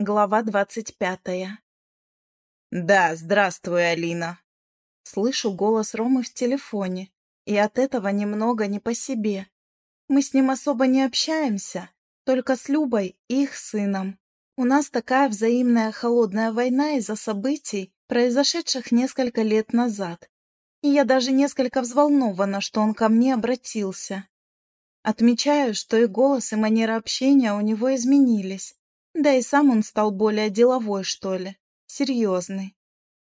Глава двадцать пятая. «Да, здравствуй, Алина!» Слышу голос Ромы в телефоне, и от этого немного не по себе. Мы с ним особо не общаемся, только с Любой и их сыном. У нас такая взаимная холодная война из-за событий, произошедших несколько лет назад. И я даже несколько взволнована, что он ко мне обратился. Отмечаю, что и голос, и манера общения у него изменились. Да и сам он стал более деловой, что ли. Серьезный.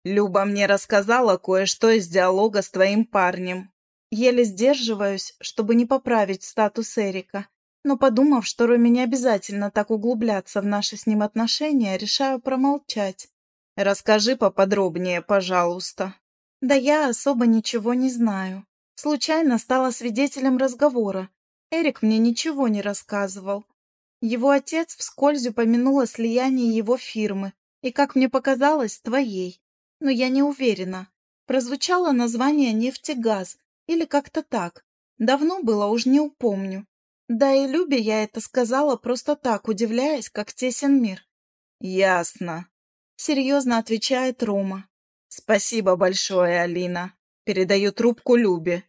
Люба мне рассказала кое-что из диалога с твоим парнем. Еле сдерживаюсь, чтобы не поправить статус Эрика. Но подумав, что Роме не обязательно так углубляться в наши с ним отношения, решаю промолчать. Расскажи поподробнее, пожалуйста. Да я особо ничего не знаю. Случайно стала свидетелем разговора, Эрик мне ничего не рассказывал. Его отец вскользь упомянул о слиянии его фирмы и, как мне показалось, твоей. Но я не уверена. Прозвучало название «Нефтегаз» или как-то так. Давно было, уж не упомню. Да и Любе я это сказала просто так, удивляясь, как тесен мир. «Ясно», — серьезно отвечает Рома. «Спасибо большое, Алина. Передаю трубку Любе».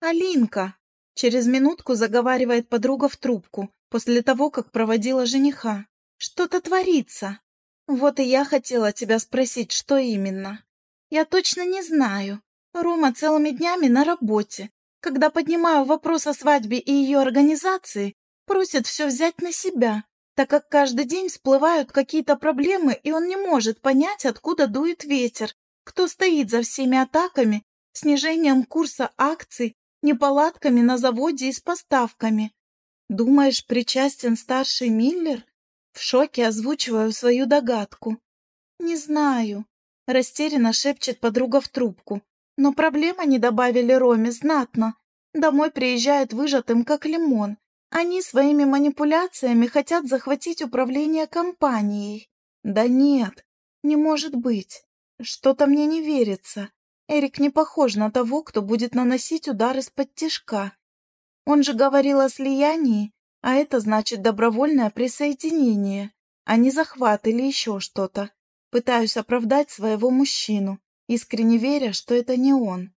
«Алинка!» Через минутку заговаривает подруга в трубку, после того, как проводила жениха. «Что-то творится. Вот и я хотела тебя спросить, что именно. Я точно не знаю. Рома целыми днями на работе. Когда поднимаю вопрос о свадьбе и ее организации, просит все взять на себя, так как каждый день всплывают какие-то проблемы, и он не может понять, откуда дует ветер, кто стоит за всеми атаками, снижением курса акций неполадками на заводе и с поставками. Думаешь, причастен старший Миллер? В шоке озвучиваю свою догадку. Не знаю. Растерянно шепчет подруга в трубку. Но проблемы не добавили Роме знатно. Домой приезжает выжатым, как лимон. Они своими манипуляциями хотят захватить управление компанией. Да нет, не может быть. Что-то мне не верится. Эрик не похож на того, кто будет наносить удар из-под тишка. Он же говорил о слиянии, а это значит добровольное присоединение, а не захват или еще что-то. Пытаюсь оправдать своего мужчину, искренне веря, что это не он.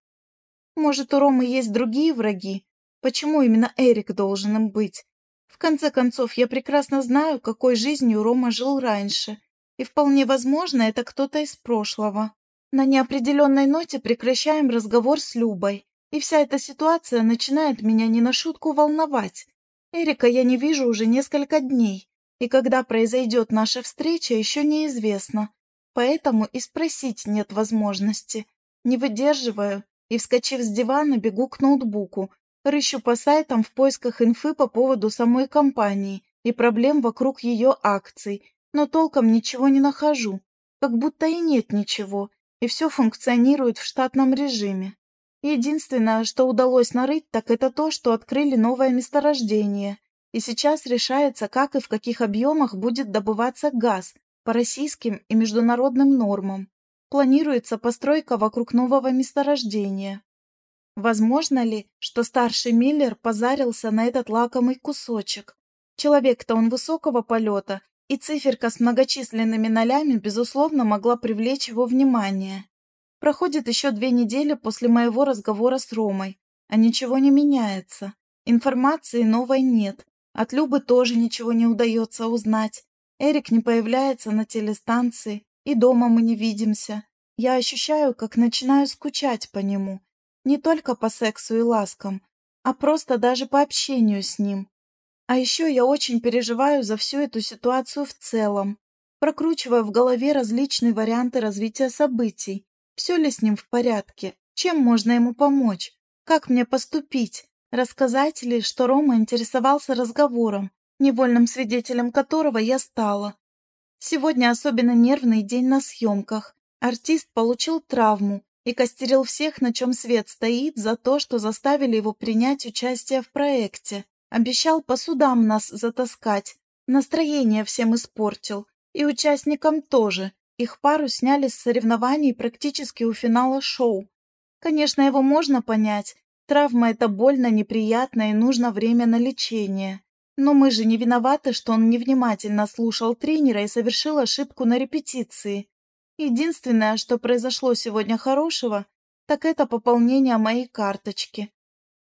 Может, у Ромы есть другие враги? Почему именно Эрик должен им быть? В конце концов, я прекрасно знаю, какой жизнью Рома жил раньше, и вполне возможно, это кто-то из прошлого. На неопределенной ноте прекращаем разговор с Любой, и вся эта ситуация начинает меня не на шутку волновать. Эрика я не вижу уже несколько дней, и когда произойдет наша встреча, еще неизвестно. Поэтому и спросить нет возможности. Не выдерживаю и, вскочив с дивана, бегу к ноутбуку, рыщу по сайтам в поисках инфы по поводу самой компании и проблем вокруг ее акций, но толком ничего не нахожу, как будто и нет ничего, и все функционирует в штатном режиме. Единственное, что удалось нарыть, так это то, что открыли новое месторождение, и сейчас решается, как и в каких объемах будет добываться газ по российским и международным нормам. Планируется постройка вокруг нового месторождения. Возможно ли, что старший Миллер позарился на этот лакомый кусочек? Человек-то он высокого полета и циферка с многочисленными нолями, безусловно, могла привлечь его внимание. Проходит еще две недели после моего разговора с Ромой, а ничего не меняется. Информации новой нет. От Любы тоже ничего не удается узнать. Эрик не появляется на телестанции, и дома мы не видимся. Я ощущаю, как начинаю скучать по нему. Не только по сексу и ласкам, а просто даже по общению с ним. А еще я очень переживаю за всю эту ситуацию в целом, прокручивая в голове различные варианты развития событий. Все ли с ним в порядке? Чем можно ему помочь? Как мне поступить? Рассказать ли, что Рома интересовался разговором, невольным свидетелем которого я стала? Сегодня особенно нервный день на съемках. Артист получил травму и костерил всех, на чем свет стоит, за то, что заставили его принять участие в проекте. Обещал по судам нас затаскать. Настроение всем испортил. И участникам тоже. Их пару сняли с соревнований практически у финала шоу. Конечно, его можно понять. Травма – это больно, неприятно и нужно время на лечение. Но мы же не виноваты, что он невнимательно слушал тренера и совершил ошибку на репетиции. Единственное, что произошло сегодня хорошего, так это пополнение моей карточки.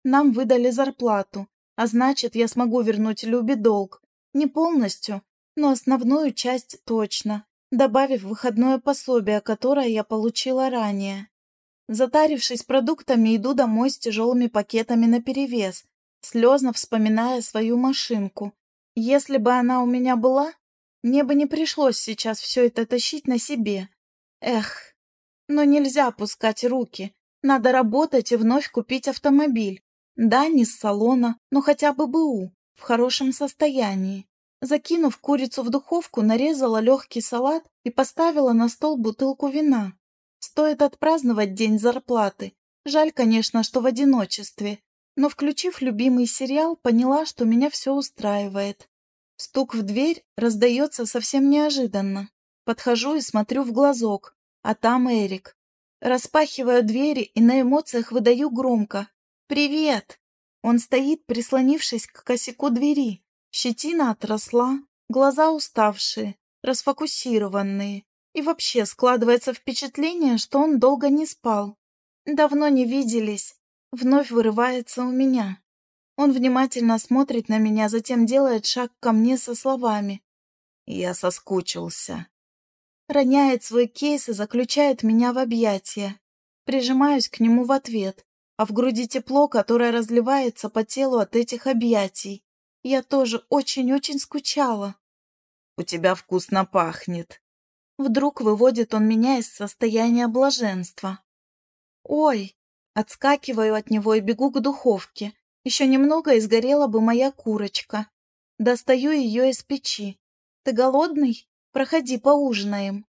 Нам выдали зарплату, а значит, я смогу вернуть Любе долг. Не полностью, но основную часть точно, добавив выходное пособие, которое я получила ранее. Затарившись продуктами, иду домой с тяжелыми пакетами наперевес, слезно вспоминая свою машинку. Если бы она у меня была, мне бы не пришлось сейчас все это тащить на себе. Эх, но нельзя опускать руки. Надо работать и вновь купить автомобиль. Да, не с салона, но хотя бы БУ, в хорошем состоянии. Закинув курицу в духовку, нарезала легкий салат и поставила на стол бутылку вина. Стоит отпраздновать день зарплаты. Жаль, конечно, что в одиночестве. Но, включив любимый сериал, поняла, что меня все устраивает. Стук в дверь раздается совсем неожиданно. Подхожу и смотрю в глазок, а там Эрик. Распахиваю двери и на эмоциях выдаю громко. «Привет!» Он стоит, прислонившись к косяку двери. Щетина отросла, глаза уставшие, расфокусированные. И вообще складывается впечатление, что он долго не спал. Давно не виделись. Вновь вырывается у меня. Он внимательно смотрит на меня, затем делает шаг ко мне со словами. Я соскучился. Роняет свой кейс и заключает меня в объятия. Прижимаюсь к нему в ответ, а в груди тепло, которое разливается по телу от этих объятий. Я тоже очень-очень скучала. «У тебя вкусно пахнет», Вдруг выводит он меня из состояния блаженства. «Ой!» Отскакиваю от него и бегу к духовке. Еще немного и сгорела бы моя курочка. Достаю ее из печи. «Ты голодный? Проходи, поужинаем».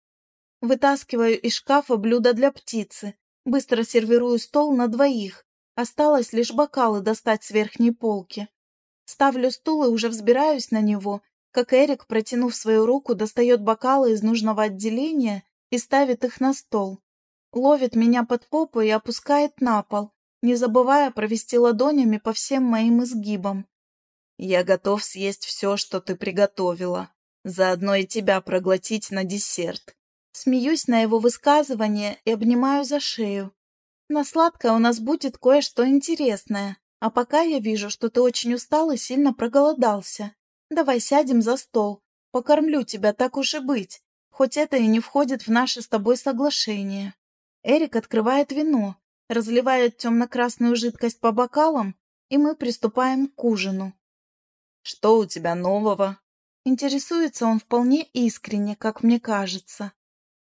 Вытаскиваю из шкафа блюдо для птицы. Быстро сервирую стол на двоих. Осталось лишь бокалы достать с верхней полки. Ставлю стул и уже взбираюсь на него, как Эрик, протянув свою руку, достает бокалы из нужного отделения и ставит их на стол. Ловит меня под попу и опускает на пол, не забывая провести ладонями по всем моим изгибам. «Я готов съесть все, что ты приготовила, заодно и тебя проглотить на десерт». Смеюсь на его высказывание и обнимаю за шею. На сладкое у нас будет кое-что интересное, а пока я вижу, что ты очень устал и сильно проголодался. Давай сядем за стол. Покормлю тебя, так уж и быть. Хоть это и не входит в наше с тобой соглашение. Эрик открывает вино, разливает темно-красную жидкость по бокалам, и мы приступаем к ужину. «Что у тебя нового?» Интересуется он вполне искренне, как мне кажется.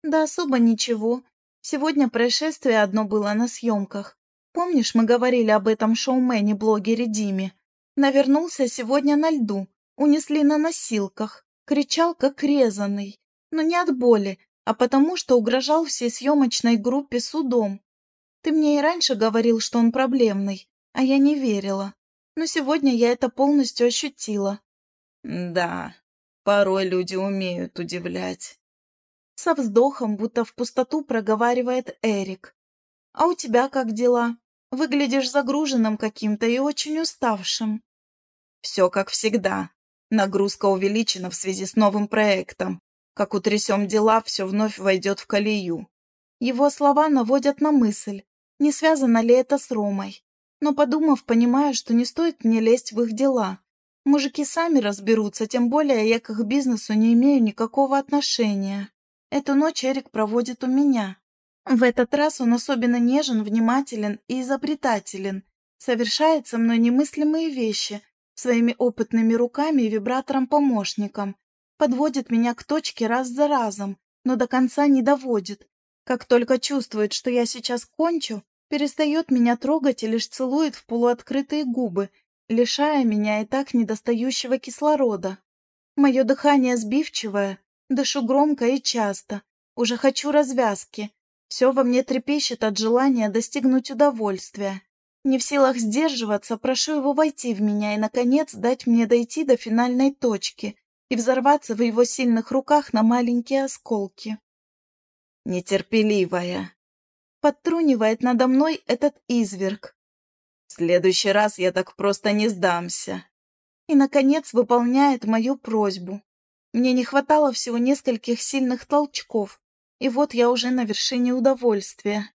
«Да особо ничего. Сегодня происшествие одно было на съемках. Помнишь, мы говорили об этом шоумене-блогере Диме? Навернулся сегодня на льду, унесли на носилках, кричал как резанный, но не от боли, а потому что угрожал всей съемочной группе судом. Ты мне и раньше говорил, что он проблемный, а я не верила. Но сегодня я это полностью ощутила. Да, порой люди умеют удивлять. Со вздохом, будто в пустоту проговаривает Эрик. А у тебя как дела? Выглядишь загруженным каким-то и очень уставшим. Все как всегда. Нагрузка увеличена в связи с новым проектом. Как утрясем дела, все вновь войдет в колею. Его слова наводят на мысль, не связано ли это с Ромой. Но подумав, понимаю, что не стоит мне лезть в их дела. Мужики сами разберутся, тем более я к их бизнесу не имею никакого отношения. Эту ночь Эрик проводит у меня. В этот раз он особенно нежен, внимателен и изобретателен. Совершает со мной немыслимые вещи, своими опытными руками и вибратором-помощником. Подводит меня к точке раз за разом, но до конца не доводит. Как только чувствует, что я сейчас кончу, перестает меня трогать и лишь целует в полуоткрытые губы, лишая меня и так недостающего кислорода. Мое дыхание сбивчивое, дышу громко и часто. Уже хочу развязки. Все во мне трепещет от желания достигнуть удовольствия. Не в силах сдерживаться, прошу его войти в меня и, наконец, дать мне дойти до финальной точки и взорваться в его сильных руках на маленькие осколки. Нетерпеливая. Подтрунивает надо мной этот изверг. В следующий раз я так просто не сдамся. и, наконец, выполняет мою просьбу. Мне не хватало всего нескольких сильных толчков, и вот я уже на вершине удовольствия.